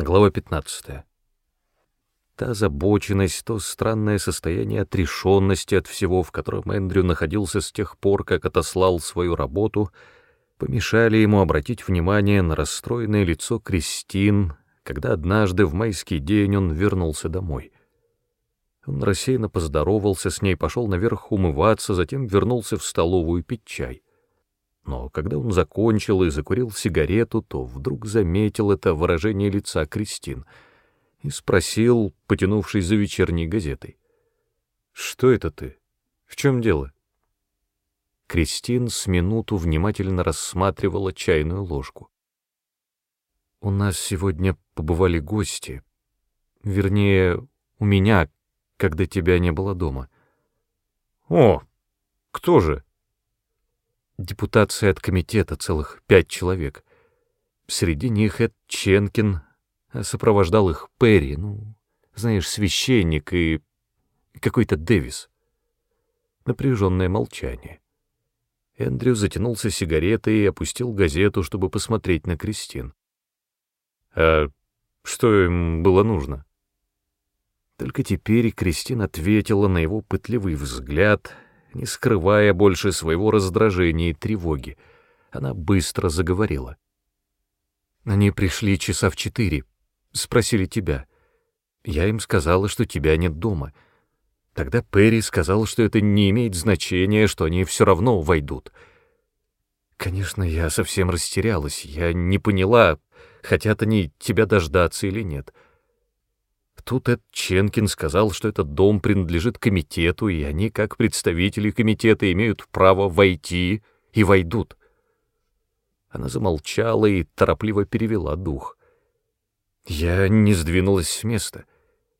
Глава 15. Та озабоченность, то странное состояние отрешенности от всего, в котором Эндрю находился с тех пор, как отослал свою работу, помешали ему обратить внимание на расстроенное лицо Кристин, когда однажды в майский день он вернулся домой. Он рассеянно поздоровался с ней, пошел наверх умываться, затем вернулся в столовую пить чай. Но когда он закончил и закурил сигарету, то вдруг заметил это выражение лица Кристин и спросил, потянувшись за вечерней газетой. «Что это ты? В чем дело?» Кристин с минуту внимательно рассматривала чайную ложку. «У нас сегодня побывали гости. Вернее, у меня, когда тебя не было дома». «О, кто же?» Депутация от комитета, целых пять человек. Среди них Эд Ченкин, а сопровождал их Перри, ну, знаешь, священник и какой-то Дэвис. Напряженное молчание. Эндрю затянулся сигаретой и опустил газету, чтобы посмотреть на Кристин. «А что им было нужно?» Только теперь Кристин ответила на его пытливый взгляд — не скрывая больше своего раздражения и тревоги. Она быстро заговорила. «Они пришли часа в четыре. Спросили тебя. Я им сказала, что тебя нет дома. Тогда Перри сказал, что это не имеет значения, что они все равно войдут. Конечно, я совсем растерялась. Я не поняла, хотят они тебя дождаться или нет». Тут Эд Ченкин сказал, что этот дом принадлежит комитету, и они, как представители комитета, имеют право войти и войдут. Она замолчала и торопливо перевела дух. Я не сдвинулась с места.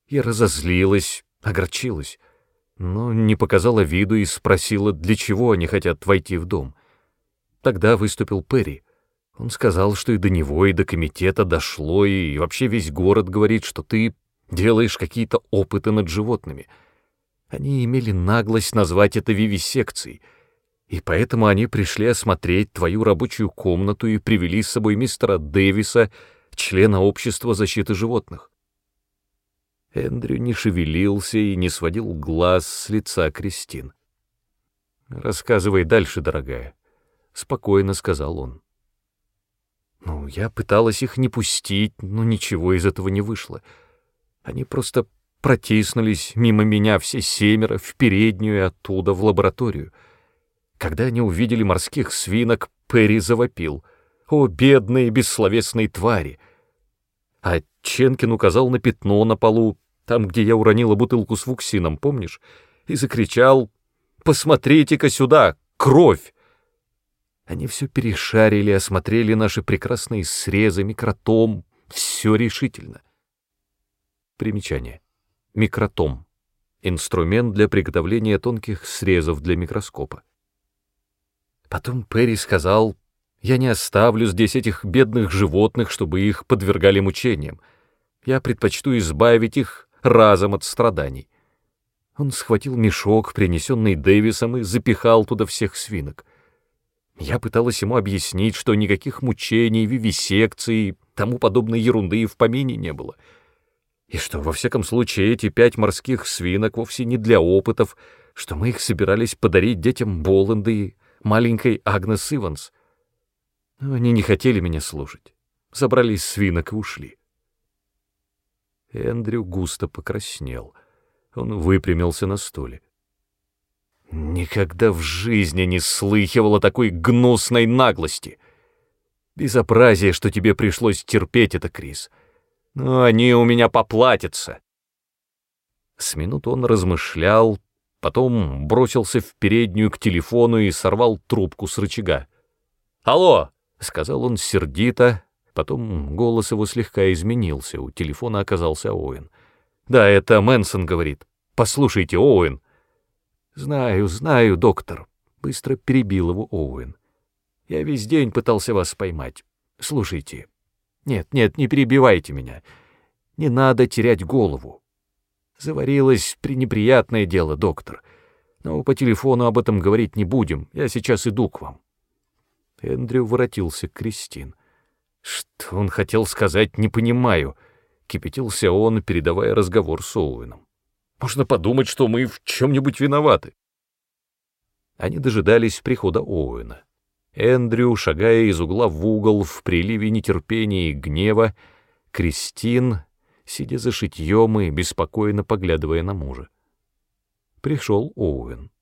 Я разозлилась, огорчилась, но не показала виду и спросила, для чего они хотят войти в дом. Тогда выступил Перри. Он сказал, что и до него, и до комитета дошло, и вообще весь город говорит, что ты делаешь какие-то опыты над животными. Они имели наглость назвать это вивисекцией, и поэтому они пришли осмотреть твою рабочую комнату и привели с собой мистера Дэвиса, члена общества защиты животных. Эндрю не шевелился и не сводил глаз с лица Кристин. «Рассказывай дальше, дорогая», — спокойно сказал он. «Ну, я пыталась их не пустить, но ничего из этого не вышло». Они просто протиснулись мимо меня все семеро в переднюю и оттуда в лабораторию. Когда они увидели морских свинок, Перри завопил. «О, бедные бессловесные твари!» А Ченкин указал на пятно на полу, там, где я уронила бутылку с фуксином, помнишь? И закричал «Посмотрите-ка сюда! Кровь!» Они все перешарили, осмотрели наши прекрасные срезы микротом, все решительно. Примечание. Микротом. Инструмент для приготовления тонких срезов для микроскопа. Потом Перри сказал, «Я не оставлю здесь этих бедных животных, чтобы их подвергали мучениям. Я предпочту избавить их разом от страданий». Он схватил мешок, принесенный Дэвисом, и запихал туда всех свинок. Я пыталась ему объяснить, что никаких мучений, вивисекций, тому подобной ерунды и в помине не было — и что, во всяком случае, эти пять морских свинок вовсе не для опытов, что мы их собирались подарить детям Боланды и маленькой Агнес Иванс. Но они не хотели меня слушать. Забрались свинок и ушли. Эндрю густо покраснел. Он выпрямился на стуле. Никогда в жизни не слыхивала такой гнусной наглости. Безобразие, что тебе пришлось терпеть это, Крис. — но они у меня поплатятся. С минуту он размышлял, потом бросился в переднюю к телефону и сорвал трубку с рычага. «Алло!» — сказал он сердито, потом голос его слегка изменился, у телефона оказался Оуэн. «Да, это Мэнсон говорит. Послушайте, Оуэн». «Знаю, знаю, доктор», — быстро перебил его Оуэн. «Я весь день пытался вас поймать. Слушайте, нет, нет, не перебивайте меня. Не надо терять голову. Заварилось пренеприятное дело, доктор. Но по телефону об этом говорить не будем. Я сейчас иду к вам. Эндрю воротился к Кристин. Что он хотел сказать, не понимаю. кипятился он, передавая разговор с Оуэном. «Можно подумать, что мы в чем-нибудь виноваты». Они дожидались прихода Оуэна. Эндрю, шагая из угла в угол в приливе нетерпения и гнева, Кристин, сидя за шитьем и беспокойно поглядывая на мужа. Пришел Оуэн,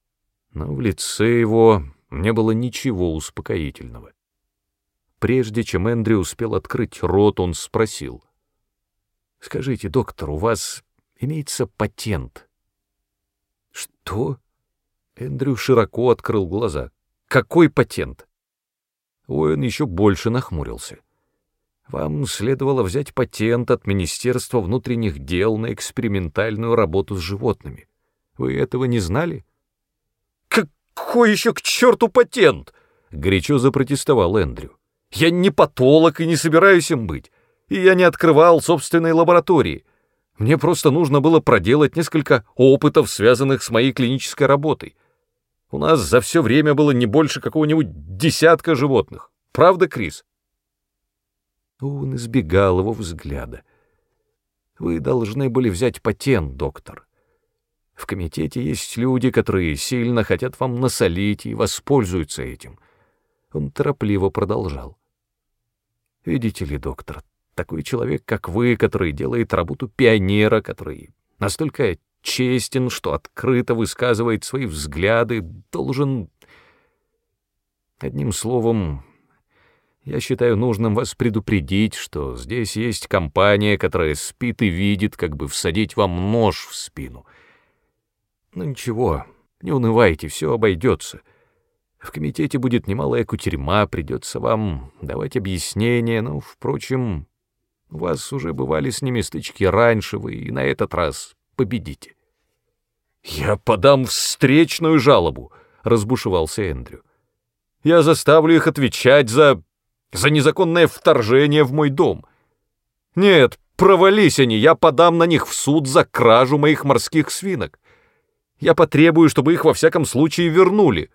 но в лице его не было ничего успокоительного. Прежде чем Эндрю успел открыть рот, он спросил. «Скажите, доктор, у вас имеется патент?» «Что?» Эндрю широко открыл глаза. «Какой патент?» Уэн еще больше нахмурился. «Вам следовало взять патент от Министерства внутренних дел на экспериментальную работу с животными. Вы этого не знали?» «Какой еще к черту патент?» — горячо запротестовал Эндрю. «Я не патолог и не собираюсь им быть, и я не открывал собственной лаборатории. Мне просто нужно было проделать несколько опытов, связанных с моей клинической работой. У нас за все время было не больше какого-нибудь десятка животных. Правда, Крис?» Он избегал его взгляда. «Вы должны были взять патент, доктор. В комитете есть люди, которые сильно хотят вам насолить и воспользуются этим». Он торопливо продолжал. «Видите ли, доктор, такой человек, как вы, который делает работу пионера, который настолько честен, что открыто высказывает свои взгляды, должен... Одним словом, я считаю нужным вас предупредить, что здесь есть компания, которая спит и видит, как бы всадить вам нож в спину. Ну ничего, не унывайте, все обойдется. В комитете будет немалая кутерьма, придется вам давать объяснения, но, впрочем, у вас уже бывали с ними стычки раньше, вы и на этот раз победите. «Я подам встречную жалобу», — разбушевался Эндрю. «Я заставлю их отвечать за... за незаконное вторжение в мой дом. Нет, провались они, я подам на них в суд за кражу моих морских свинок. Я потребую, чтобы их во всяком случае вернули».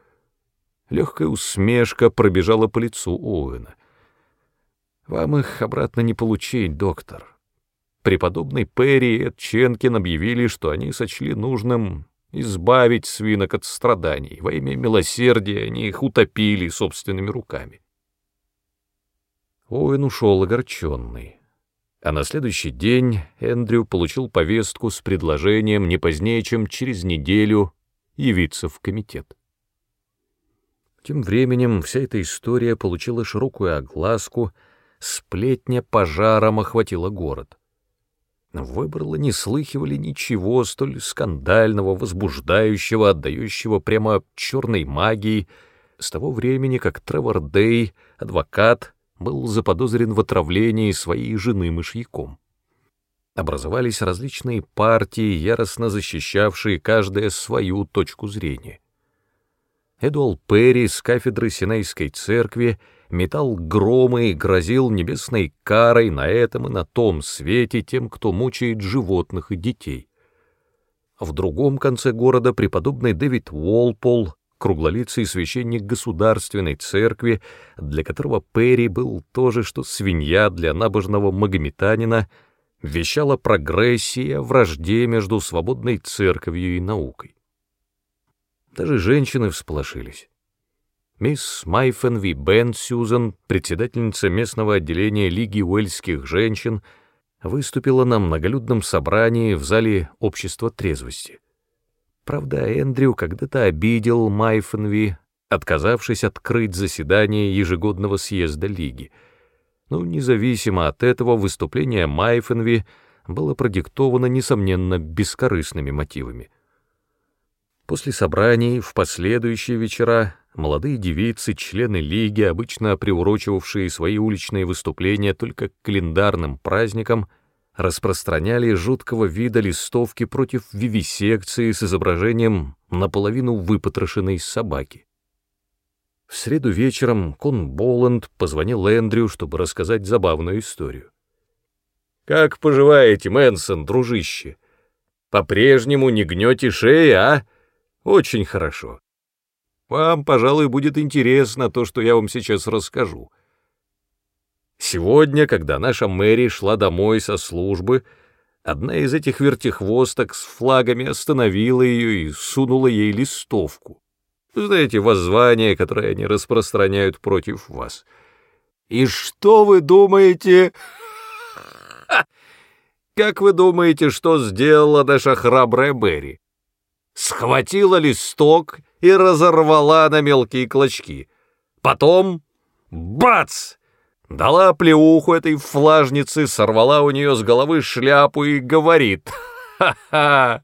Легкая усмешка пробежала по лицу Оуэна. «Вам их обратно не получить, доктор преподобный Перри и Эд Ченкин объявили, что они сочли нужным избавить свинок от страданий. Во имя милосердия они их утопили собственными руками. Оуэн ушел огорченный. А на следующий день Эндрю получил повестку с предложением не позднее, чем через неделю явиться в комитет. Тем временем вся эта история получила широкую огласку, сплетня пожаром охватила город. В Выборло не слыхивали ничего столь скандального, возбуждающего, отдающего прямо черной магии, с того времени, как Тревор Дэй, адвокат, был заподозрен в отравлении своей жены мышьяком. Образовались различные партии, яростно защищавшие каждая свою точку зрения. Эдуал Перри с кафедры Синайской церкви метал громы и грозил небесной карой на этом и на том свете тем, кто мучает животных и детей. В другом конце города преподобный Дэвид Уолпол, круглолицый священник государственной церкви, для которого Перри был то же, что свинья для набожного магометанина, вещал о прогрессии, о вражде между свободной церковью и наукой. Даже женщины всполошились. Мисс Майфенви Бен Сьюзен, председательница местного отделения Лиги уэльских женщин, выступила на многолюдном собрании в зале общества трезвости. Правда, Эндрю когда-то обидел Майфенви, отказавшись открыть заседание ежегодного съезда Лиги. Но независимо от этого выступление Майфенви было продиктовано, несомненно, бескорыстными мотивами. После собраний в последующие вечера молодые девицы, члены лиги, обычно приурочивавшие свои уличные выступления только к календарным праздникам, распространяли жуткого вида листовки против вивисекции с изображением наполовину выпотрошенной собаки. В среду вечером Кон Боланд позвонил Эндрю, чтобы рассказать забавную историю. «Как поживаете, Мэнсон, дружище? По-прежнему не гнете шеи, а? Очень хорошо. Вам, пожалуй, будет интересно то, что я вам сейчас расскажу. Сегодня, когда наша Мэри шла домой со службы, одна из этих вертихвосток с флагами остановила ее и сунула ей листовку. Знаете, воззвание, которое они распространяют против вас. И что вы думаете... Как вы думаете, что сделала наша храбрая Берри? Схватила листок и разорвала на мелкие клочки. Потом — бац! Дала плеуху этой флажнице, сорвала у нее с головы шляпу и говорит. «Ха-ха!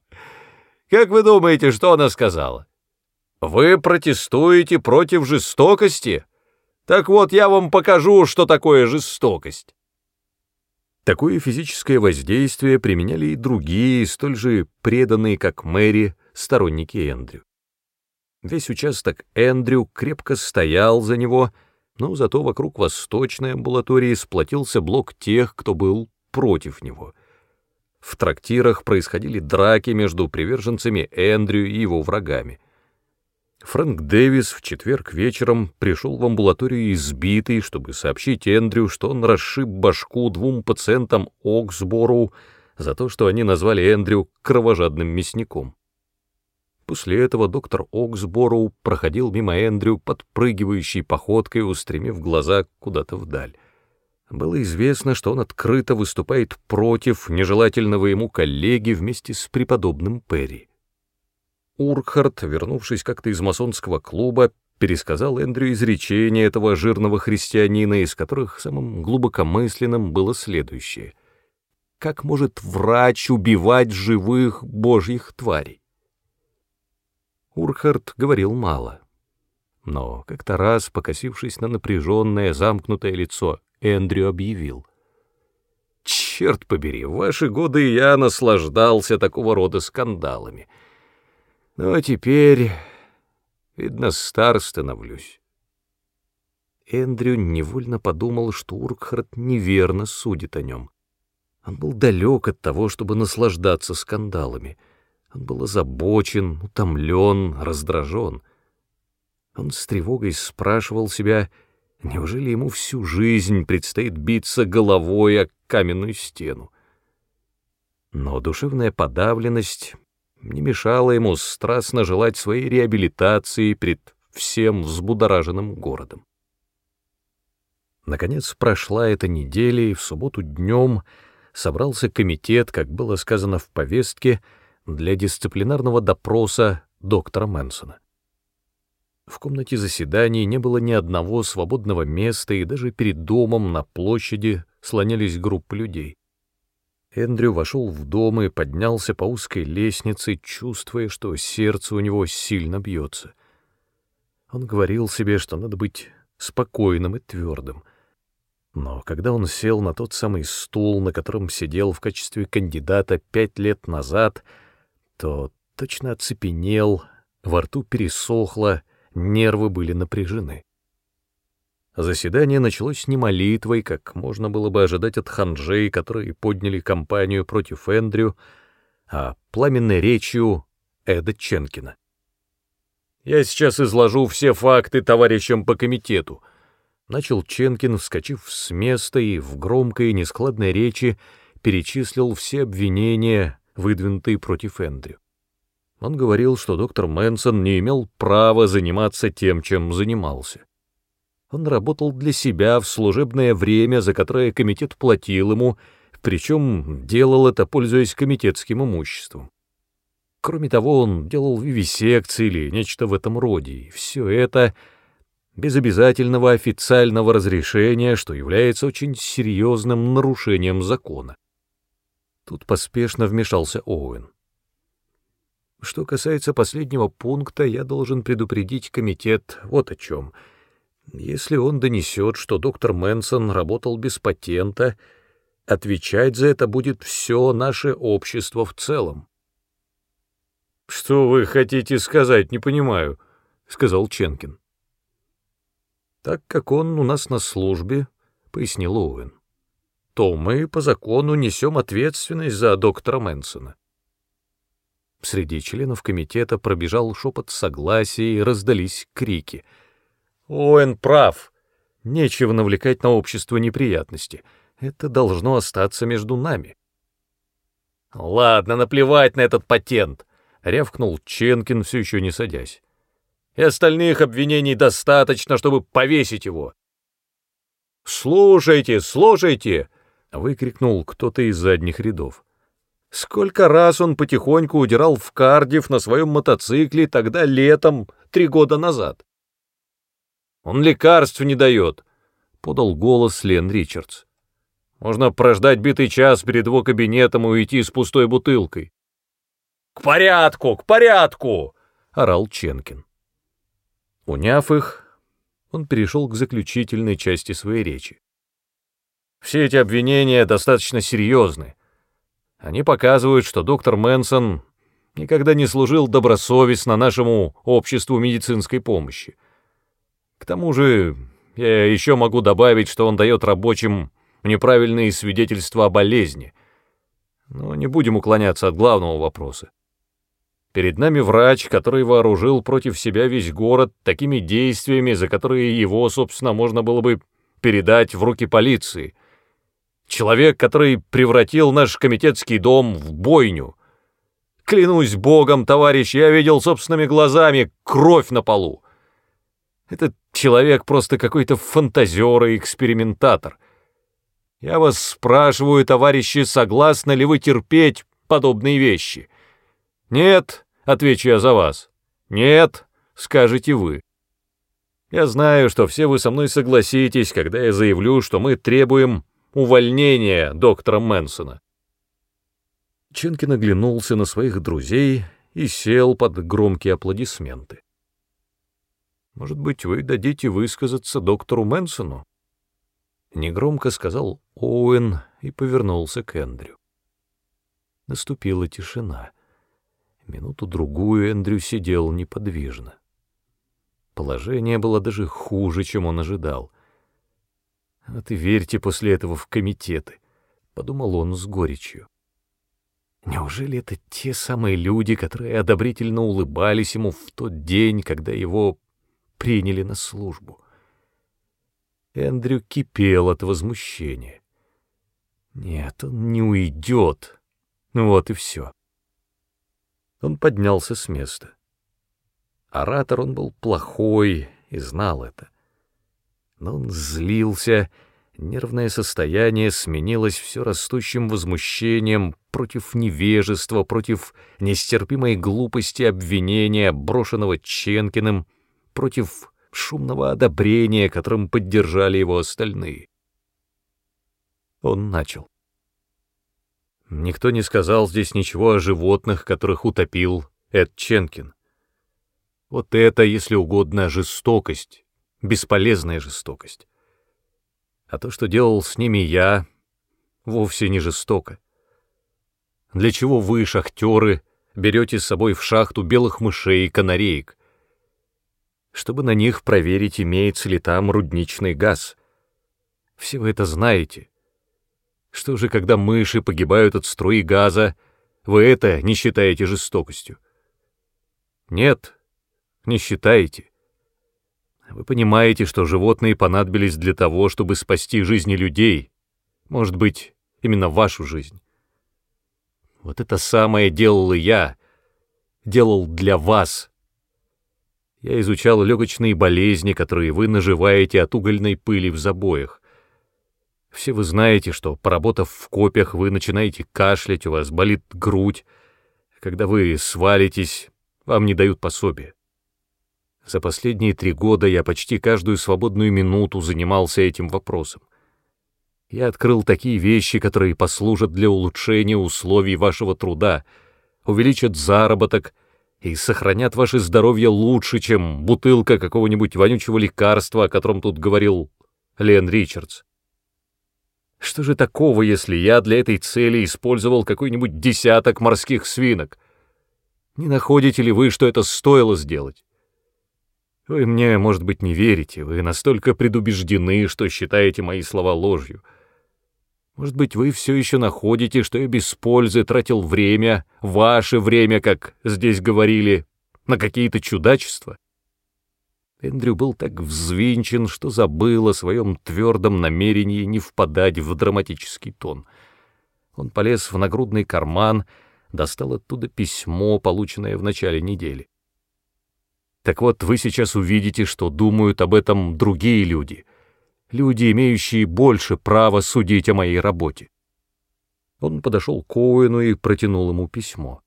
Как вы думаете, что она сказала? Вы протестуете против жестокости? Так вот, я вам покажу, что такое жестокость». Такое физическое воздействие применяли и другие, столь же преданные, как Мэри, сторонники Эндрю. Весь участок Эндрю крепко стоял за него, но зато вокруг восточной амбулатории сплотился блок тех, кто был против него. В трактирах происходили драки между приверженцами Эндрю и его врагами. Фрэнк Дэвис в четверг вечером пришел в амбулаторию избитый, чтобы сообщить Эндрю, что он расшиб башку двум пациентам Оксбору за то, что они назвали Эндрю кровожадным мясником. После этого доктор Оксбороу проходил мимо Эндрю, подпрыгивающей походкой, устремив глаза куда-то вдаль. Было известно, что он открыто выступает против нежелательного ему коллеги вместе с преподобным Перри. Уркхарт, вернувшись как-то из масонского клуба, пересказал Эндрю изречение этого жирного христианина, из которых самым глубокомысленным было следующее. «Как может врач убивать живых божьих тварей?» Урхард говорил мало. Но как-то раз, покосившись на напряженное, замкнутое лицо, Эндрю объявил. «Черт побери, в ваши годы я наслаждался такого рода скандалами. Но теперь, видно, стар становлюсь». Эндрю невольно подумал, что Уркхард неверно судит о нем. Он был далек от того, чтобы наслаждаться скандалами — он был озабочен, утомлен, раздражен. Он с тревогой спрашивал себя, неужели ему всю жизнь предстоит биться головой о каменную стену. Но душевная подавленность не мешала ему страстно желать своей реабилитации пред всем взбудораженным городом. Наконец прошла эта неделя, и в субботу днем собрался комитет, как было сказано в повестке, для дисциплинарного допроса доктора Мэнсона. В комнате заседаний не было ни одного свободного места, и даже перед домом на площади слонялись группы людей. Эндрю вошел в дом и поднялся по узкой лестнице, чувствуя, что сердце у него сильно бьется. Он говорил себе, что надо быть спокойным и твердым. Но когда он сел на тот самый стул, на котором сидел в качестве кандидата пять лет назад, — то точно оцепенел, во рту пересохло, нервы были напряжены. Заседание началось не молитвой, как можно было бы ожидать от ханжей, которые подняли кампанию против Эндрю, а пламенной речью Эда Ченкина. «Я сейчас изложу все факты товарищам по комитету», — начал Ченкин, вскочив с места и в громкой нескладной речи перечислил все обвинения, выдвинутые против Эндрю. Он говорил, что доктор Мэнсон не имел права заниматься тем, чем занимался. Он работал для себя в служебное время, за которое комитет платил ему, причем делал это, пользуясь комитетским имуществом. Кроме того, он делал вивисекции или нечто в этом роде, и все это без обязательного официального разрешения, что является очень серьезным нарушением закона. Тут поспешно вмешался Оуэн. Что касается последнего пункта, я должен предупредить комитет вот о чем. Если он донесет, что доктор Мэнсон работал без патента, отвечать за это будет все наше общество в целом. — Что вы хотите сказать, не понимаю, — сказал Ченкин. — Так как он у нас на службе, — пояснил Оуэн то мы по закону несем ответственность за доктора Мэнсона. Среди членов комитета пробежал шепот согласия и раздались крики. «Оуэн прав! Нечего навлекать на общество неприятности. Это должно остаться между нами. «Ладно, наплевать на этот патент», — рявкнул Ченкин, все еще не садясь. «И остальных обвинений достаточно, чтобы повесить его». «Слушайте, слушайте!» — выкрикнул кто-то из задних рядов. Сколько раз он потихоньку удирал в Кардив на своем мотоцикле тогда летом, три года назад. «Он лекарств не дает», — подал голос Лен Ричардс. «Можно прождать битый час перед его кабинетом и уйти с пустой бутылкой». «К порядку, к порядку!» — орал Ченкин. Уняв их, он перешел к заключительной части своей речи. «Все эти обвинения достаточно серьезны. Они показывают, что доктор Мэнсон никогда не служил добросовестно нашему обществу медицинской помощи. К тому же я еще могу добавить, что он дает рабочим неправильные свидетельства о болезни. Но не будем уклоняться от главного вопроса. Перед нами врач, который вооружил против себя весь город такими действиями, за которые его, собственно, можно было бы передать в руки полиции. Человек, который превратил наш комитетский дом в бойню. Клянусь богом, товарищ, я видел собственными глазами кровь на полу. Этот человек просто какой-то фантазер и экспериментатор. Я вас спрашиваю, товарищи, согласны ли вы терпеть подобные вещи? Нет, отвечу я за вас. Нет, скажете вы. Я знаю, что все вы со мной согласитесь, когда я заявлю, что мы требуем увольнения доктора Мэнсона. Ченкин оглянулся на своих друзей и сел под громкие аплодисменты. Может быть, вы дадите высказаться доктору Мэнсону? Негромко сказал Оуэн и повернулся к Эндрю. Наступила тишина. Минуту-другую Эндрю сидел неподвижно. Положение было даже хуже, чем он ожидал. «Вот и верьте после этого в комитеты», — подумал он с горечью. Неужели это те самые люди, которые одобрительно улыбались ему в тот день, когда его приняли на службу. Эндрю кипел от возмущения. Нет, он не уйдет. Ну вот и все. Он поднялся с места. Оратор он был плохой и знал это. Но он злился, нервное состояние сменилось все растущим возмущением против невежества, против нестерпимой глупости обвинения, брошенного Ченкиным, против шумного одобрения, которым поддержали его остальные. Он начал. Никто не сказал здесь ничего о животных, которых утопил Эд Ченкин. Вот это, если угодно, жестокость, бесполезная жестокость. А то, что делал с ними я, вовсе не жестоко. Для чего вы, шахтеры, берете с собой в шахту белых мышей и канареек? чтобы на них проверить, имеется ли там рудничный газ. Все вы это знаете. Что же, когда мыши погибают от струи газа, вы это не считаете жестокостью? Нет, не считаете. Вы понимаете, что животные понадобились для того, чтобы спасти жизни людей, может быть, именно вашу жизнь. Вот это самое делал и я, делал для вас, я изучал легочные болезни, которые вы наживаете от угольной пыли в забоях. Все вы знаете, что, поработав в копьях, вы начинаете кашлять, у вас болит грудь. Когда вы свалитесь, вам не дают пособия. За последние три года я почти каждую свободную минуту занимался этим вопросом. Я открыл такие вещи, которые послужат для улучшения условий вашего труда, увеличат заработок — и сохранят ваше здоровье лучше, чем бутылка какого-нибудь вонючего лекарства, о котором тут говорил Лен Ричардс. Что же такого, если я для этой цели использовал какой-нибудь десяток морских свинок? Не находите ли вы, что это стоило сделать? Вы мне, может быть, не верите, вы настолько предубеждены, что считаете мои слова ложью. Может быть, вы все еще находите, что я без пользы тратил время, ваше время, как здесь говорили, на какие-то чудачества? Эндрю был так взвинчен, что забыл о своем твердом намерении не впадать в драматический тон. Он полез в нагрудный карман, достал оттуда письмо, полученное в начале недели. Так вот, вы сейчас увидите, что думают об этом другие люди, люди, имеющие больше права судить о моей работе. Он подошел к Оуэну и протянул ему письмо.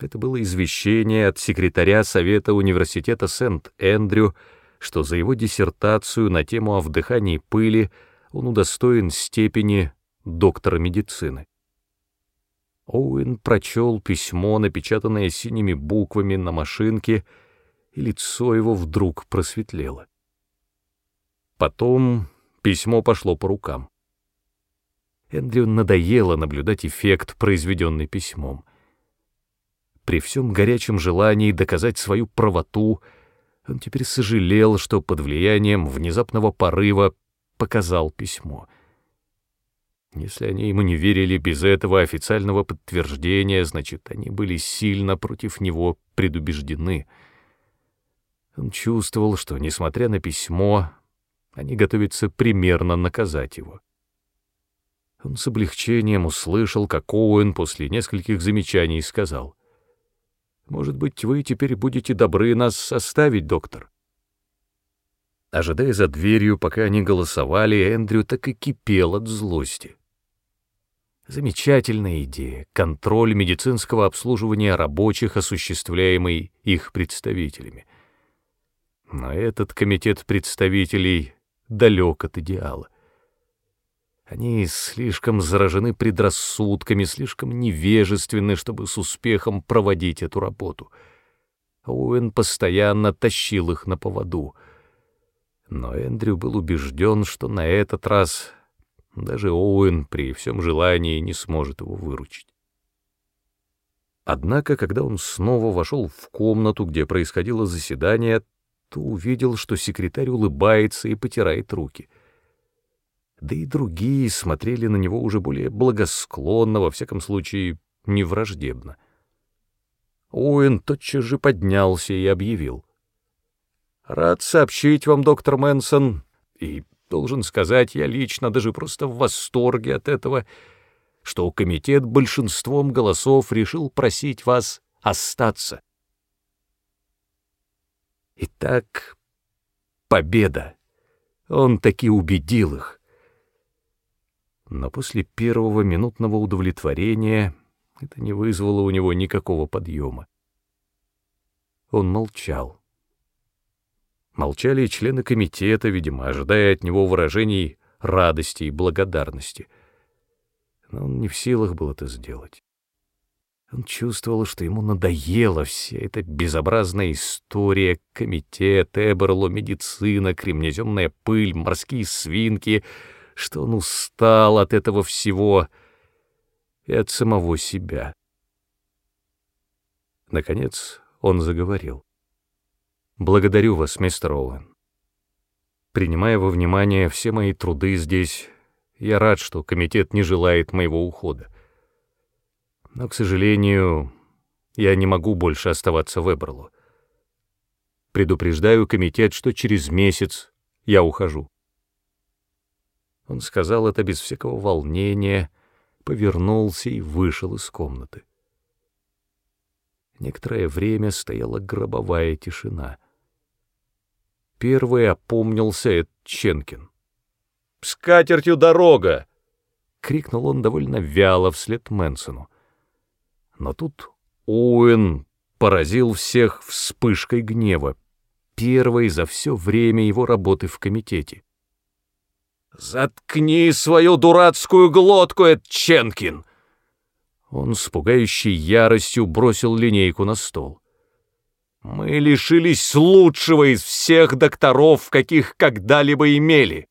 Это было извещение от секретаря Совета университета Сент-Эндрю, что за его диссертацию на тему о вдыхании пыли он удостоен степени доктора медицины. Оуэн прочел письмо, напечатанное синими буквами на машинке, и лицо его вдруг просветлело. Потом письмо пошло по рукам. Эндрю надоело наблюдать эффект, произведенный письмом. При всем горячем желании доказать свою правоту, он теперь сожалел, что под влиянием внезапного порыва показал письмо. Если они ему не верили без этого официального подтверждения, значит, они были сильно против него предубеждены. Он чувствовал, что, несмотря на письмо, они готовятся примерно наказать его. Он с облегчением услышал, как Оуэн после нескольких замечаний сказал — может быть, вы теперь будете добры нас оставить, доктор?» Ожидая за дверью, пока они голосовали, Эндрю так и кипел от злости. Замечательная идея — контроль медицинского обслуживания рабочих, осуществляемый их представителями. Но этот комитет представителей далек от идеала. Они слишком заражены предрассудками, слишком невежественны, чтобы с успехом проводить эту работу. Уэн постоянно тащил их на поводу. Но Эндрю был убежден, что на этот раз даже Оуэн при всем желании не сможет его выручить. Однако, когда он снова вошел в комнату, где происходило заседание, то увидел, что секретарь улыбается и потирает руки — да и другие смотрели на него уже более благосклонно, во всяком случае, не враждебно. Уэн тотчас же поднялся и объявил. «Рад сообщить вам, доктор Мэнсон, и должен сказать, я лично даже просто в восторге от этого, что комитет большинством голосов решил просить вас остаться. Итак, победа. Он таки убедил их но после первого минутного удовлетворения это не вызвало у него никакого подъема. Он молчал. Молчали и члены комитета, видимо, ожидая от него выражений радости и благодарности. Но он не в силах был это сделать. Он чувствовал, что ему надоела вся эта безобразная история, комитет, Эберло, медицина, кремнеземная пыль, морские свинки — что он устал от этого всего и от самого себя. Наконец он заговорил. «Благодарю вас, мистер Оуэн. Принимая во внимание все мои труды здесь, я рад, что комитет не желает моего ухода. Но, к сожалению, я не могу больше оставаться в Эберлу. Предупреждаю комитет, что через месяц я ухожу. Он сказал это без всякого волнения, повернулся и вышел из комнаты. Некоторое время стояла гробовая тишина. Первый опомнился Эд Ченкин. «С катертью дорога!» — крикнул он довольно вяло вслед Мэнсону. Но тут Оуэн поразил всех вспышкой гнева, первой за все время его работы в комитете. «Заткни свою дурацкую глотку, Эдченкин!» Он с пугающей яростью бросил линейку на стол. «Мы лишились лучшего из всех докторов, каких когда-либо имели.